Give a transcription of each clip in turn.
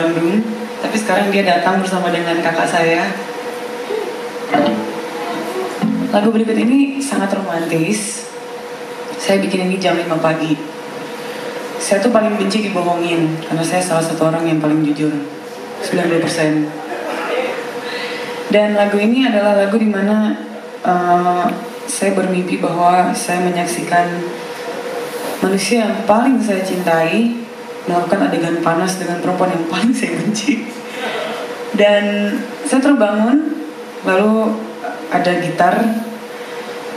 Bandung, tapi sekarang dia datang bersama dengan kakak saya. Lagu berikut ini sangat romantis. Saya bikin ini jam 5 pagi. Saya tuh paling benci dibohongin, karena saya salah satu orang yang paling jujur. 90%. Dan lagu ini adalah lagu di mana uh, saya bermimpi bahwa saya menyaksikan manusia yang paling saya cintai melakukan adegan panas dengan perempuan yang paling saya benci. Dan saya terbangun, lalu ada gitar,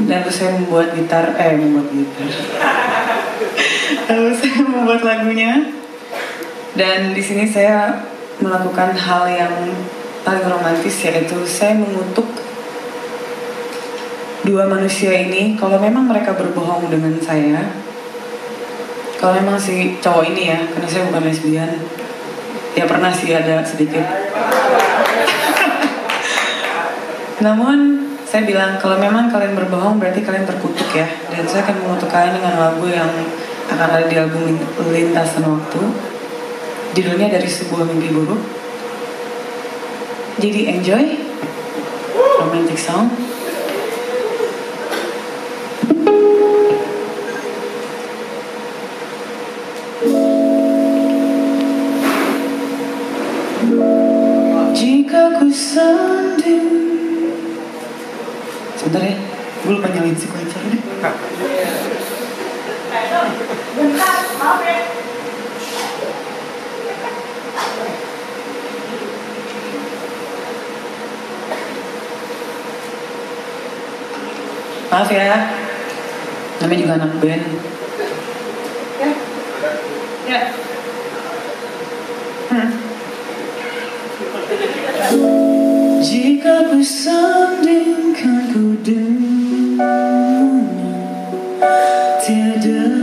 dan lalu saya membuat gitar, eh membuat gitar. lalu saya membuat lagunya, dan di sini saya melakukan hal yang paling romantis yaitu saya mengutuk dua manusia ini kalau memang mereka berbohong dengan saya kalau memang si cowok ini ya karena saya bukan lesbian. Ya pernah sih ada sedikit. Namun saya bilang kalau memang kalian berbohong berarti kalian terkutuk ya. Dan saya akan mengutuk kalian dengan lagu yang akan ada di album Lintasan Waktu. Judulnya dari sebuah mimpi buruk. Jadi enjoy. Romantic song Sebentar ya, gue lupa nyalain si kunci ini Maaf ya, namanya juga anak band. Ya, ya. Hmm. Jika denganmu Tiada